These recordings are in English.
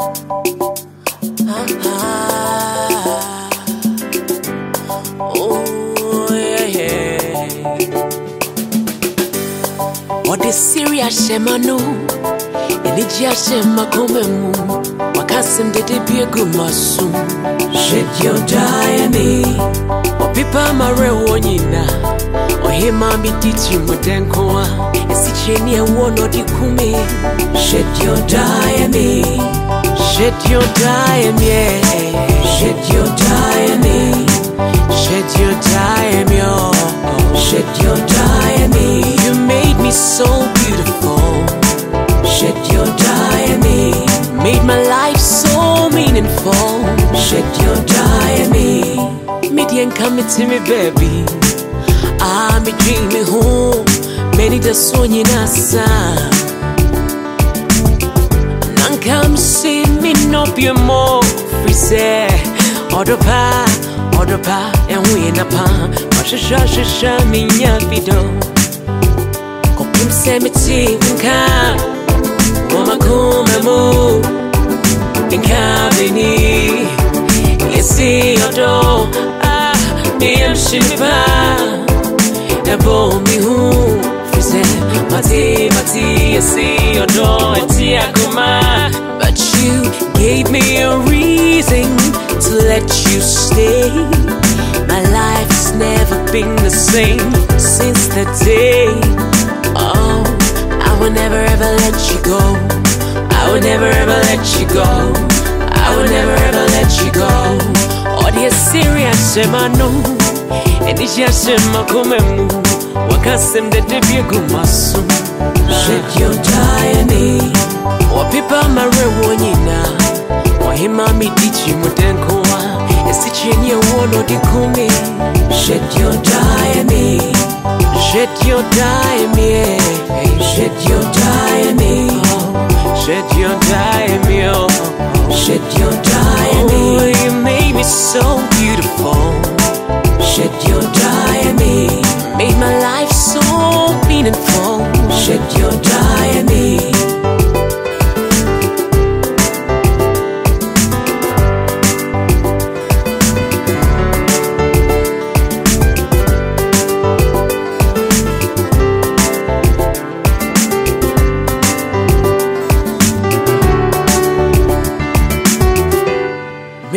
Ɔde siri ahyɛ m'ano anigye ahyɛ m'akoma mu wakasɛm dede bi agu m'aso hyɛdeɛ ɔdaeɛ ne ɔpepa amawerɛhoɔ nyina ɔhema medi tiri mu dɛnko a ɛsikyerɛ ne ɛwɔ na ɔde kume ɔdaeɛ ne hyɛdeɛ ɔdaeɛ meɛ hyɛdeɛ ɔdaeɛ ne hyɛdeɛ ɔdaeɛ me ɔ hyɛdeɛ ɔdaeɛ ne you made me so beautiful. Hyɛdeɛ ɔdaeɛ ne made my life so meaningful. Hyɛdeɛ ɔdaeɛ ne medeɛ nka mete me baabi Ah, me dream me home, many the sonye nasa. Nankam see n'opie mo firi sɛ ɔdɔ paa ɔdɔ paa ɛho yɛ na paa ɔhwehwɛhwehwɛ menya bi dɔ kɔpem sɛ mete nka wɔ makoma mu nka bɛni yɛsi ɔdɔ a meyam hye me paa ɛbɔ me hu firi sɛ mate mate yɛsi ɔdɔ ɛte akoma But you gave me a reason to let you stay. My life's never been the same since the day. Oh, I will never ever let you go. I will never ever let you go. I will never ever let you go. Oh, dear serious, I know. Ẹnìṣẹ́ ṣe máa Wọ́n hí máa mi díjì mú dẹ́nkọ́ wá. Èsì kyi ẹni ẹ̀wọ́ náà ọdí kún mi.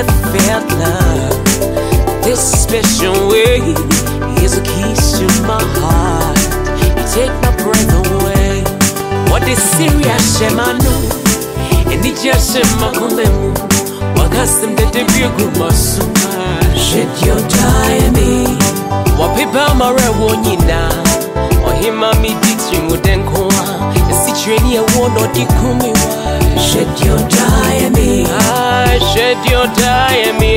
Never felt love this special way. is a kiss to my heart. You take my breath away. What is serious, Shemano? And it just Shema Komemu. Wakasem de debiu masuma. Shed your time. Wapipa mara wonyina. Ohima mi ditri mudenkoa. Esitreni e wono di kumiwa said you're dying